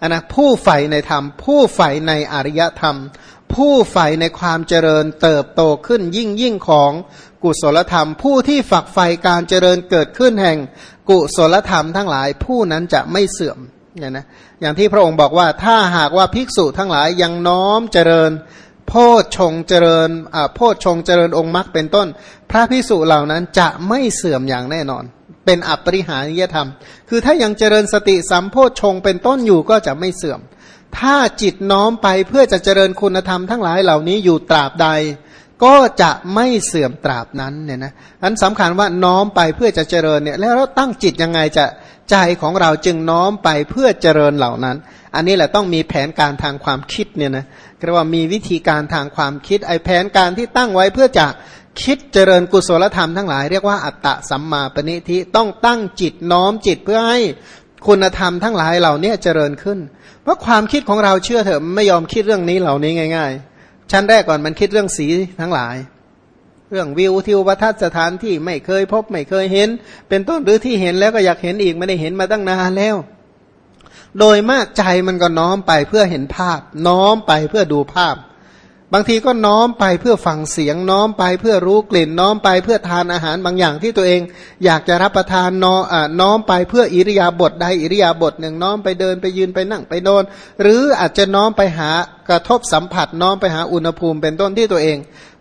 อันนะผู้ใฝ่ในธรรม ผู้ใฝ่ในอริยธรรม ผู้ใฝ่ในความเจริญเติบโตขึ้นยิ่งยิ่งของกุศลธรรม ผู้ที่ฝักใฝ่การเจริญเกิดขึ้นแห่งกุศลธรรมทั้งหลายผู้นั้นจะไม่เสื่อมเนี่ยนะอย่างที่พระองค์บอกว่าถ้าหากว่าภิกษุทั้งหลายยังน้อมเจริญ โพชฌงเจริญโพชฌงเจริญองค์มรรคเป็นต้น พระภิกษุเหล่านั้นจะไม่เสื่อมอย่างแน่นอน เป็นอัปริหานิยธรรม คือถ้ายังเจริญสติสัมโพชฌงเป็นต้นอยู่ก็จะไม่เสื่อม ถ้าจิตน้อมไปเพื่อจะเจริญคุณธรรมทั้งหลายเหล่านี้อยู่ตราบใด ก็จะไม่เสื่อมตราบนั้นเนี่ยนะอันสำคัญว่าน้อมไปเพื่อจะเจริญเนี่ยแล้วเราตั้งจิตยังไงจะใจของเราจึงน้อมไปเพื่อเจริญเหล่านั้น อันนี้แหละต้องมีแผนการทางความคิดเนี่ยนะเรียกว่ามีวิธีการทางความคิดไอแผนการที่ตั้งไว้เพื่อจะ คิดเจริญกุศลธรรมทั้งหลายเรียกว่าอัตตะสัมมาปณิทิต้องตั้งจิตน้อมจิตเพื่อให้คุณธรรมทั้งหลายเหล่านี้เจริญขึ้น เพราะความคิดของเราเชื่อเถอะไม่ยอมคิดเรื่องนี้เหล่านี้ง่าย ๆ ชั้นแรกก่อนมันคิดเรื่องสีทั้งหลาย เรื่องวิวทิววัฒสถานที่ไม่เคยพบไม่เคยเห็น เป็นต้นหรือที่เห็นแล้วก็อยากเห็นอีกไม่ได้เห็นมาตั้งนานแล้ว โดยมากใจมันก็น้อมไปเพื่อเห็นภาพ น้อมไปเพื่อดูภาพ บางทีก็น้อมไปเพื่อฟังเสียงน้อมไปเพื่อรู้กลิ่นน้อมไปเพื่อทานอาหารบางอย่างที่ตัวเอง อยากจะรับประทานน้อน้อมไปเพื่ออิริยาบถใดอิริยาบถหนึ่งน้อมไปเดินไปยืนไปนั่งไปโดนหรืออาจจะน้อมไปหากระทบสัมผัสน้อมไปหาอุณหภูมิเป็นต้นที่ตัวเอง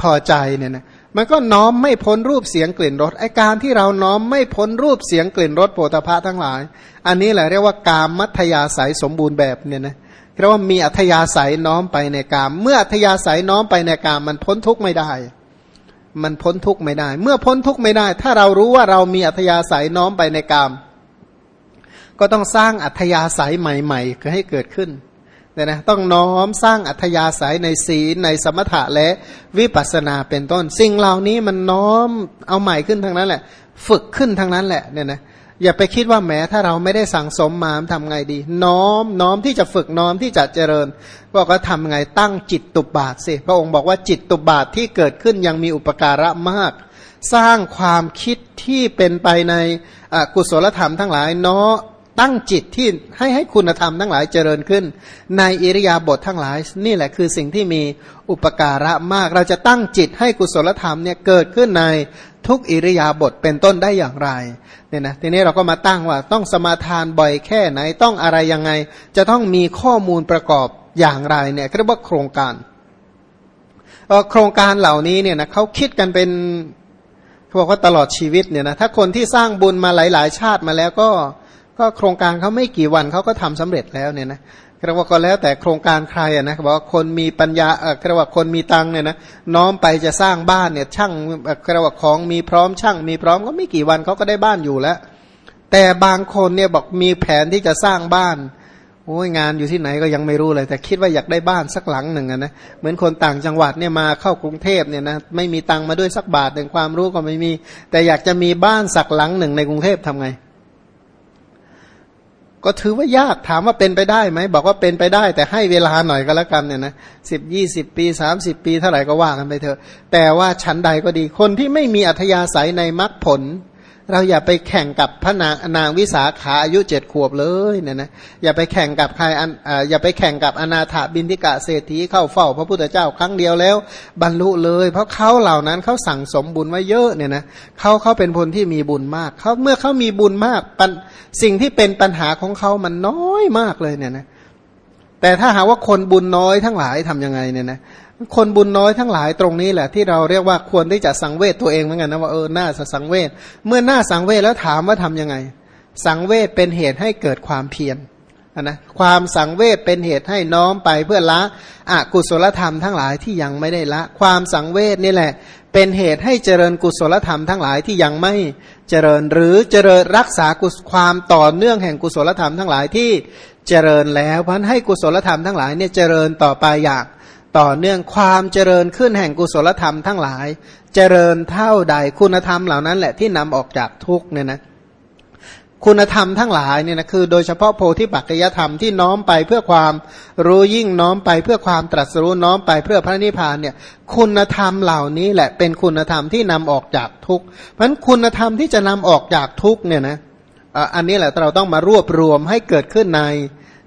พอใจเนี่ยนะมันก็น้อมไม่พ้นรูปเสียงกลิ่นรสไอการที่เราน้อมไม่พ้นรูปเสียงกลิ่นรสโผฏฐะทั้งหลาย อันนี้แหละเรียกว่ากามมัธยาศัยสมบูรณ์แบบเนี่ยนะ เรียกว่ามีอัธยาศัยน้อมไปในกาม เมื่ออัธยาศัยน้อมไปในกามมันพ้นทุกข์ไม่ได้ มันพ้นทุกข์ไม่ได้ เมื่อพ้นทุกข์ไม่ได้ ถ้าเรารู้ว่าเรามีอัธยาศัยน้อมไปในกาม ก็ต้องสร้างอัธยาศัยใหม่ๆคือให้เกิดขึ้นเนี่ยนะต้องน้อมสร้างอัธยาศัยในศีลในสมถะและวิปัสสนาเป็นต้น สิ่งเหล่านี้มันน้อมเอาใหม่ขึ้นทางนั้นแหละ ฝึกขึ้นทางนั้นแหละเนี่ยนะ อย่าไปคิดว่าแม้ถ้าเราไม่ได้สั่งสมมาทำไงดี น้อมน้อมที่จะฝึกน้อมที่จะเจริญบอกว่าทำไงตั้งจิตตุบาทสิพระองค์บอกว่าจิตตุบาทที่เกิดขึ้นยังมีอุปการะมาก สร้างความคิดที่เป็นไปในกุศลธรรมทั้งหลายเนาะ ตั้งจิตที่ให้ให้คุณธรรมทั้งหลายเจริญขึ้น ในอิริยาบถททั้งหลาย นี่แหละคือสิ่งที่มีอุปการะมาก เราจะตั้งจิตให้กุศลธรรมเนี่ยเกิดขึ้นในทุกอิริยาบถเป็นต้นได้อย่างไรเนี่ยนะทีนี้เราก็มาตั้งว่าต้องสมาทานบ่อยแค่ไหนต้องอะไรยังไง จะต้องมีข้อมูลประกอบอย่างไรเนี่ยเรียกว่าโครงการโครงการเหล่านี้เนี่ยนะเขาคิดกันเป็นเขาบอกว่าตลอดชีวิตเนี่ยนะถ้าคนที่สร้างบุญมาหลาย ๆ ชาติมาแล้วก็ ก็โครงการเขาไม่กี่วันเขาก็ทำสำเร็จแล้วเนี่ยนะเรียกว่าก็แล้วแต่โครงการใครอะนะบอกว่าคนมีปัญญาเออเรียกว่าคนมีตังเนี่ยนะน้อมไปจะสร้างบ้านเนี่ยช่างเรียกว่าของมีพร้อมช่าง มีพร้อมก็ไม่กี่วันเขาก็ได้บ้านอยู่แล้ว แต่บางคนเนี่ยบอกมีแผนที่จะสร้างบ้านโอ้ยงานอยู่ที่ไหนก็ยังไม่รู้เลย แต่คิดว่าอยากได้บ้านสักหลังหนึ่งนะเหมือนคนต่างจังหวัดเนี่ยมาเข้ากรุงเทพเนี่ยนะไม่มีตังมาด้วยสักบาทหนึ่งความรู้ก็ไม่มี แต่อยากจะมีบ้านสักหลังหนึ่งในกรุงเทพทำไง ก็ถือว่ายากถามว่าเป็นไปได้ไหมบอกว่าเป็นไปได้ แต่ให้เวลาหน่อยก็แล้วกันเนี่ยนะสิบยี่สิบปีสามสิบปีเท่าไหร่ก็ว่ากันไปเถอะ แต่ว่าชั้นใดก็ดีคนที่ไม่มีอัธยาศัยในมรรคผล เราอย่าไปแข่งกับพระนางนางวิสาขาอายุเจ็ดขวบเลยเนี่ยนะอย่าไปแข่งกับใครอันอย่าไปแข่งกับอนาถาบินทิกะเศรษฐีเข้าเฝ้าพระพุทธเจ้าครั้งเดียวแล้ว บรรลุเลย เพราะเขาเหล่านั้นเขาสั่งสมบุญไว้เยอะเนี่ยนะเขาเขาเป็นคนที่มีบุญมากเขาเมื่อเขามีบุญมากสิ่งที่เป็นปัญหาของเขามันน้อยมากเลยเนี่ยนะ แต่ถ้าหาว่าคนบุญน้อยทั้งหลายทํำยังไงเนี่ยนะคนบุญน้อยทั้งหลายตรงนี้แหละ ที่เราเรียกว่าควรที่จะสังเวชตัวเองเหมือนกันนะว่าเออหน้าสังเวชเมื่อหน้าสังเวชแล้วถามว่าทํำยังไง สังเวชเป็นเหตุให้เกิดความเพียรนะความสังเวชเป็นเหตุให้น้อมไปเพื่อละอกุศลธรรมทั้งหลายที่ยังไม่ได้ละ ความสังเวชนี่แหละ เป็นเหตุให้เจริญกุศลธรรมทั้งหลายที่ยังไม่เจริญหรือเจริญรักษาความต่อเนื่องแห่งกุศลธรรมทั้งหลายที่ เจริญแล้วเพราะให้กุศลธรรมทั้งหลายเนี่ยเจริญต่อไปอย่างต่อเนื่องความเจริญขึ้นแห่งกุศลธรรมทั้งหลาย เจริญเท่าใดคุณธรรมเหล่านั้นแหละที่นำออกจากทุกเนี่ยนะคุณธรรมทั้งหลายเนี่ยนะคือโดยเฉพาะโพธิปัจจยธรรมที่น้อมไปเพื่อความรู้ยิ่งน้อมไปเพื่อความตรัสรู้น้อมไปเพื่อพระนิพพานเนี่ยคุณธรรมเหล่านี้แหละเป็นคุณธรรมที่นำออกจากทุกเพราะฉะนั้นคุณธรรมที่จะนำออกจากทุกเนี่ยนะ อันนี้แหละเราต้องมารวบรวมให้เกิดขึ้นใน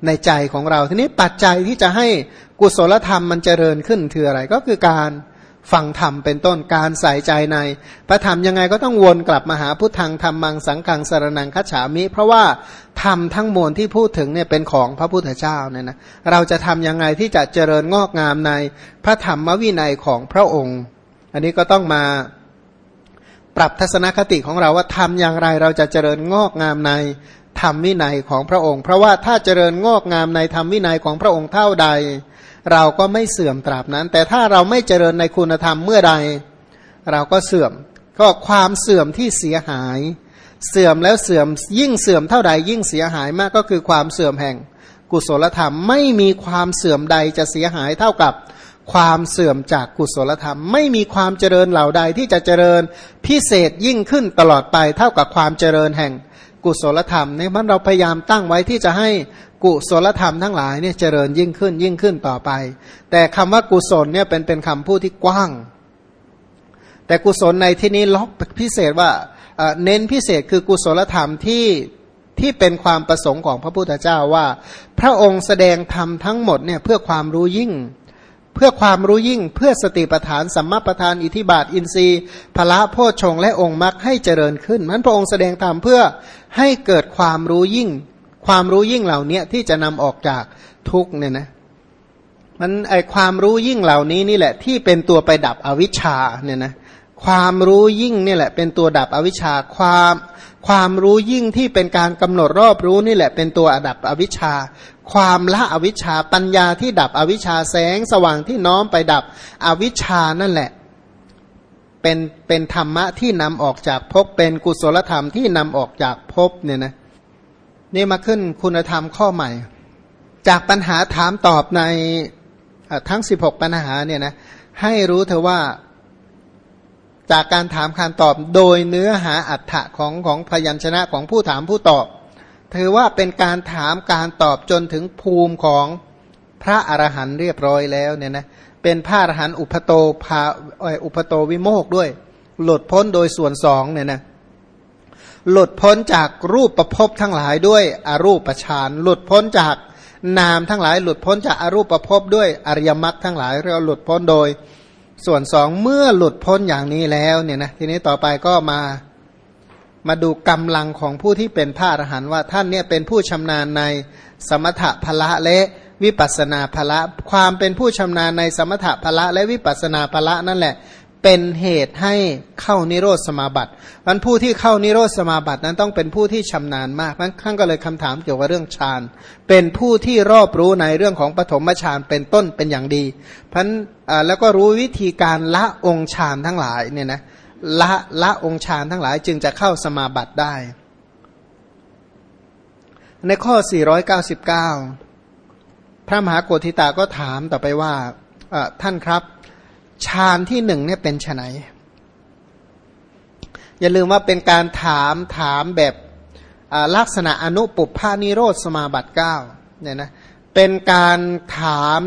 ในใจของเรา ทีนี้ปัจจัยที่จะให้กุศลธรรมมันเจริญขึ้นคืออะไรก็คือการฟังธรรมเป็นต้นการใส่ใจใน พระธรรมยังไงก็ต้องวนกลับมาหาพุทธังธรรมังสังขังสารนังคัจฉามิ เพราะว่าธรรมทั้งมวลที่พูดถึงเนี่ยเป็นของพระพุทธเจ้าเนี่ยนะเราจะทำยังไงที่จะเจริญงอกงามในพระธรรมวินัยของพระองค์ อันนี้ก็ต้องมา ปรับทัศนคติของเราว่าทำอย่างไรเราจะเจริญงอกงามในธรรมวินัยของพระองค์ เพราะว่าถ้าเจริญงอกงามในธรรมวินัยของพระองค์เท่าใด เราก็ไม่เสื่อมตราบนั้น แต่ถ้าเราไม่เจริญในคุณธรรมเมื่อใด เราก็เสื่อม ก็ความเสื่อมที่เสียหาย เสื่อมแล้วเสื่อมยิ่งเสื่อมเท่าใดยิ่งเสียหายมากก็คือความเสื่อมแห่ง กุศลธรรมไม่มีความเสื่อมใดจะเสียหายเท่ากับ ความเสื่อมจากกุศลธรรม ไม่มีความเจริญเหล่าใดที่จะเจริญพิเศษยิ่งขึ้นตลอดไปเท่ากับความเจริญแห่งกุศลธรรมเนี่ยมันเราพยายามตั้งไว้ที่จะให้กุศลธรรมทั้งหลายเนี่ยเจริญยิ่งขึ้นยิ่งขึ้นต่อไป แต่คำว่ากุศลเนี่ยเป็นเป็นคำพูดที่กว้าง แต่กุศลในที่นี้ล็อกพิเศษว่าเน้นพิเศษคือกุศลธรรมที่ที่เป็นความประสงค์ของพระพุทธเจ้าว่า พระองค์แสดงธรรมทั้งหมดเนี่ยเพื่อความรู้ยิ่ง เพื่อความรู้ยิ่งเพื่อสติปัฏฐานสัมมาปัฏฐานอิทิบาทอินทรีย์พละโพชงและองค์มรรคให้เจริญขึ้นมันพระองค์แสดงธรรมเพื่อให้เกิดความรู้ยิ่ง ความรู้ยิ่งเหล่านี้ที่จะนำออกจากทุกเนี่ยนะมันไอความรู้ยิ่งเหล่านี้นี่แหละที่เป็นตัวไปดับอวิชชาเนี่ยนะความรู้ยิ่งนี่แหละเป็นตัวดับอวิชชาความ ความรู้ยิ่งที่เป็นการกำหนดรอบรู้นี่แหละเป็นตัวดับอวิชชา ความละอวิชชาปัญญาที่ดับอวิชชาแสงสว่างที่น้อมไปดับอวิชชานั่นแหละ เป็นเป็นธรรมะที่นำออกจากภพเป็นกุศลธรรมที่นำออกจากภพเนี่ยนะนี่มาขึ้นคุณธรรมข้อใหม่ จากปัญหาถามตอบในทั้ง 16 ปัญหาเนี่ยนะให้รู้เธอว่า จากการถามคำตอบโดยเนื้อหาอัฏฐะของของพยัญชนะของผู้ถามผู้ตอบ ถือว่าเป็นการถามการตอบจนถึงภูมิของพระอรหันต์เรียบร้อยแล้วเนี่ยนะเป็นพระอรหันต์อุปโตภาอุปโตวิโมกด้วย หลุดพ้นโดยส่วนสองเนี่ยนะหลุดพ้นจากรูปประพบทั้งหลายด้วยอรูปฌานหลุดพ้นจากนามทั้งหลาย หลุดพ้นจากอรูปประพบด้วยอริยมรรคทั้งหลายเรียกหลุดพ้นโดย ส่วนสองเมื่อหลุดพ้นอย่างนี้แล้วเนี่ยนะทีนี้ต่อไปก็มามาดูกำลังของผู้ที่เป็นพระอรหันต์ว่าท่านเนี่ยเป็นผู้ชำนาญในสมถะพละและวิปัสนาพละ ความเป็นผู้ชำนาญในสมถะพละและวิปัสนาพละนั่นแหละ เป็นเหตุให้เข้านิโรธสมาบัติมันผู้ที่เข้านิโรธสมาบัตินั้นต้องเป็นผู้ที่ชำนาญมากมันข้างก็เลยคำถามเกี่ยวกับเรื่องฌาน เป็นผู้ที่รอบรู้ในเรื่องของปฐมฌานเป็นต้นเป็นอย่างดีพันแล้วก็รู้วิธีการละองค์ฌานทั้งหลายเนี่ยนะละละองค์ฌานทั้งหลายจึงจะเข้าสมาบัติได้ ในข้อ 499 พระมหาโกธิตาก็ถามต่อไปว่าท่านครับ ฌานที่หนึ่งเนี่ยเป็นไนอย่าลืมว่าเป็นการถามถามแบบลักษณะอนุปุพานิโรธสมาบัติเก้าเนี่ยนะเป็นการถาม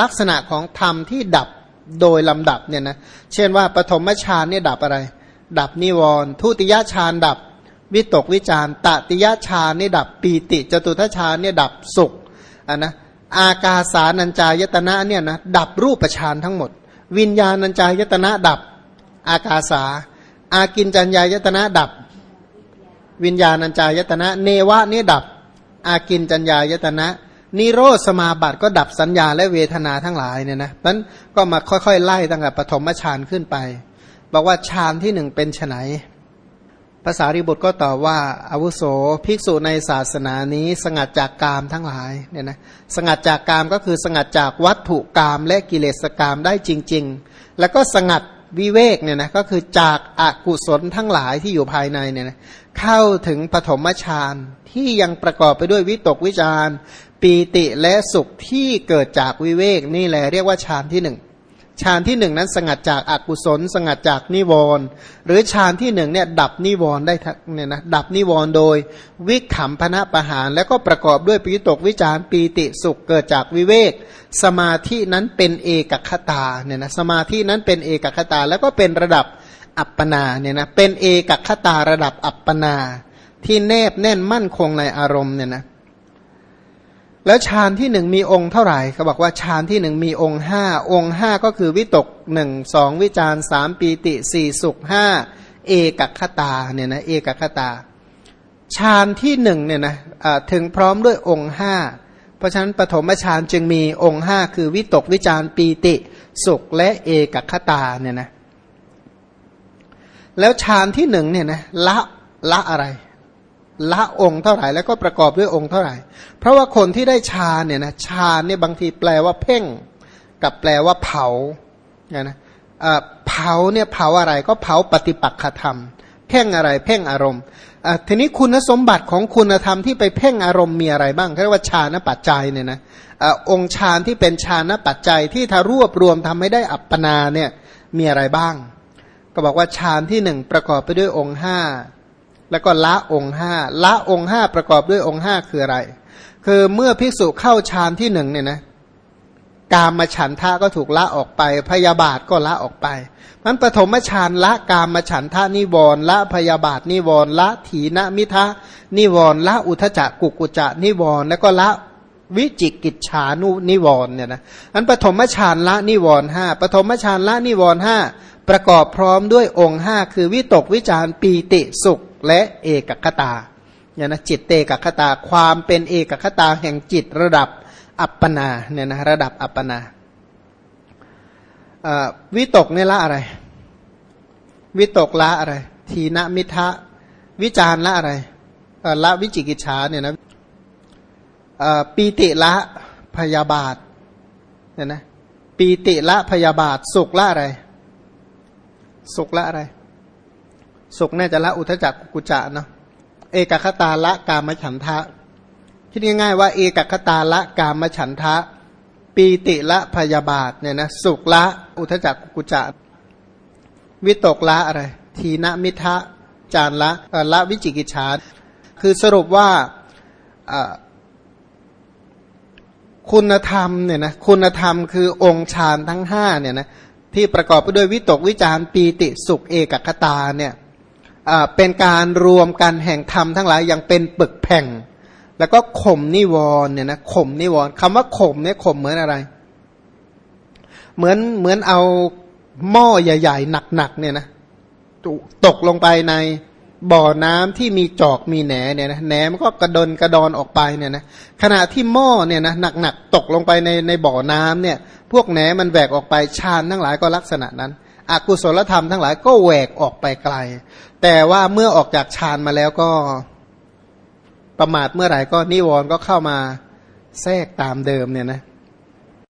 ลักษณะของธรรมที่ดับโดยลำดับเนี่ยนะเช่นว่าปฐมฌานเนี่ยดับอะไร ดับนิวรณ์ทุติยฌานดับวิตกวิจารตติยฌานนี่ยดับปีติ จตุทัชฌานเนี่ยดับสุขอะนะอากาสานัญจายตนะเนี่ยนะดับรูปฌานทั้งหมด วิญญาณัญจายตนะดับ อากาสา อากินจัญญายตนะดับ วิญญาณัญจายตนะ เนวะนี่ดับ อากินจัญญายตนะนิโรธสมาบัติก็ดับสัญญาและเวทนาทั้งหลายเนี่ยนะนั้นก็มาค่อยๆ ไล่ตั้งแต่ปฐมฌานขึ้นไป บอกว่าฌานที่หนึ่งเป็นไน ภาษาริบุตรก็ตอบว่าอาวุโสภิกษุในศาสนานี้สงัดจากกามทั้งหลายเนี่ยนะสงัดจากกามก็คือสงัดจากวัตถุกามและกิเลสกามได้จริง ๆ แล้วก็สงัดวิเวกเนี่ยนะก็คือจากอากุศลทั้งหลายที่อยู่ภายในเนี่ยนะเข้าถึงปฐมฌานที่ยังประกอบไปด้วยวิตกวิจารปีติและสุขที่เกิดจากวิเวกนี่แหละเรียกว่าฌานที่หนึ่ง ฌานที่หนึ่งนั้นสงัดจากอากุศล สงัดจากนิวรณ์หรือฌานที่หนึ่งเนี่ยดับนิวรณ์ได้เนี่ยนะดับนิวรณ์โดย วิขำพนะประหาร แล้วก็ประกอบด้วยปีตกวิจารปีติสุขเกิดจากวิเวก สมาธินั้นเป็นเอกคตาเนี่ยนะสมาธินั้นเป็นเอกคตาแล้วก็เป็นระดับอัปปนาเนี่ยนะเป็นเอกคตาระดับอัปปนา ที่แนบแน่นมั่นคงในอารมณ์เนี่ยนะ แล้วฌานที่หนึ่งมีองค์เท่าไหร่เขาบอกว่าฌานที่หนึ่งมีองค์ห้าองค์ห้าก็คือวิตกหนึ่งสองวิจารสามปีติสี่สุขห้าเอกคตาเนี่ยนะเอกคตาฌานที่หนึ่งเนี่ยนะถึงพร้อมด้วยองค์ห้าเพราะฉะนั้นปฐมฌานจึงมีองค์ห้าคือวิตกวิจารปีติสุขและเอกคตาเนี่ยนะแล้วฌานที่หนึ่งเนี่ยนะละละอะไร ละองค์เท่าไหร่แล้วก็ประกอบด้วยองค์เท่าไหร่ เพราะว่าคนที่ได้ฌานเนี่ยนะฌานเนี่ยบางทีแปลว่าเพ่ง กับแปลว่าเผาเนี่ยนะเผาเนี่ยเผาอะไรก็เผาปฏิปักษธรรม เพ่งอะไรเพ่งอารมณ์ทีนี้คุณสมบัติของคุณธรรมที่ไปเพ่งอารมณ์มีอะไรบ้างเรียกว่าฌานปัจจัยเนี่ยนะองค์ฌานที่เป็นฌานปัจจัยที่ถ้ารวบรวมทำให้ได้อัปปนาเนี่ยมีอะไรบ้าง ก็บอกว่าฌานที่หนึ่งประกอบไปด้วยองค์ห้า แล้วก็ละองค์ห้าละองค์ห้าประกอบด้วยองค์ห้าคืออะไร คือเมื่อภิกษุเข้าฌานที่หนึ่งเนี่ยนะกามมาฉันทะก็ถูกละออกไป พยาบาทก็ละออกไปมันปฐมฌานละกามมาฉันทะนิวรละพยาบาทนิวรละถีนมิทะนิวรละอุทจักกุกุจะนิวรแล้วก็ละวิจิกิจฉานุนิวรเนี่ยนะอันปฐมฌานละนิวรห้าปฐมฌานละนิวรห้าประกอบพร้อมด้วยองค์ห้าคือวิตกวิจารปีติสุข และเอกคตาเนี่ยนะจิตเตกคตาความเป็นเอกคตาแห่งจิตระดับอัปปนาเนี่ยนะระดับอัปปนาวิตกเนี่ยละอะไร วิตกละอะไร ทีนมิทะวิจารละอะไรละวิจิกิจฉาเนี่ยนะปีติละพยาบาทเนี่ยนะปีติละพยาบาท สุขละอะไร สุขละอะไร สุขน่าจะละอุทจักกุจะเนาะเอกคตาละกามฉันทะ คิดง่ายๆว่า เอกคตาละกามฉันทะ ปีติละพยาบาทเนี่ยนะสุขละอุทจักกุจะวิตกละอะไรทีนมิทะจานละละวิจิกิจฉาคือสรุปว่าคุณธรรมเนี่ยนะคุณธรรมคือองค์ฌานทั้งห้าเนี่ยนะที่ประกอบไปด้วยวิตกวิจารปีติสุขเอกคตาเนี่ย เป็นการรวมกันแห่งธรรมทั้งหลายอย่างเป็นปึกแผ่ง แล้วก็ข่มนิวรณ์เนี่ยนะข่มนิวรณ์คำว่าข่มเนี่ยข่มเหมือนอะไร เหมือนเหมือนเอาหม้อใหญ่ ๆ หนักๆเนี่ยนะตกลงไปในบ่อน้ำที่มีจอกมีแหนเนี่ยนะแหนมันก็กระดนกระดอนออกไปเนี่ยนะขณะที่หม้อเนี่ยนะหนักๆตกลงไปในในบ่อน้ำเนี่ย พวกแหนมันแหวกออกไปชานทั้งหลายก็ลักษณะนั้น อกุศลธรรมทั้งหลายก็แหวกออกไปไกล แต่ว่าเมื่อออกจากฌานมาแล้วก็ประมาทเมื่อไหร่ก็นิวรณ์ก็เข้ามาแทรกตามเดิมเนี่ยนะ